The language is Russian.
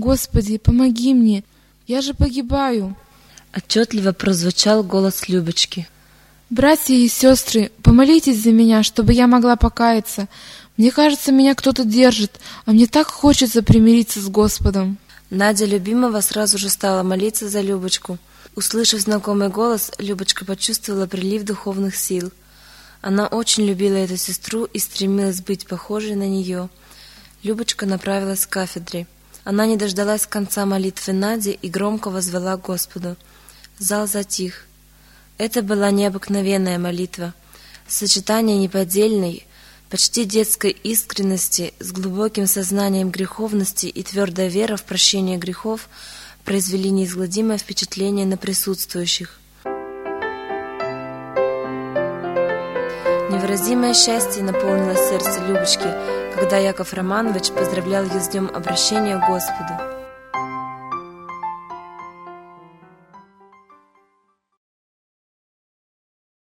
Господи, помоги мне! Я же погибаю!» Отчетливо прозвучал голос Любочки. «Братья и сестры, помолитесь за меня, чтобы я могла покаяться. Мне кажется, меня кто-то держит, а мне так хочется примириться с Господом». Надя любимого сразу же стала молиться за Любочку. Услышав знакомый голос, Любочка почувствовала прилив духовных сил. Она очень любила эту сестру и стремилась быть похожей на нее. Любочка направилась к кафедре. Она не дождалась конца молитвы Нади и громко возвала Господу. Зал затих. Это была необыкновенная молитва. Сочетание неподдельной, почти детской искренности с глубоким сознанием греховности и твердая вера в прощение грехов произвели неизгладимое впечатление на присутствующих. Невыразимое счастье наполнило сердце Любочки, когда Яков Романович поздравлял ее с днем обращения к Господу.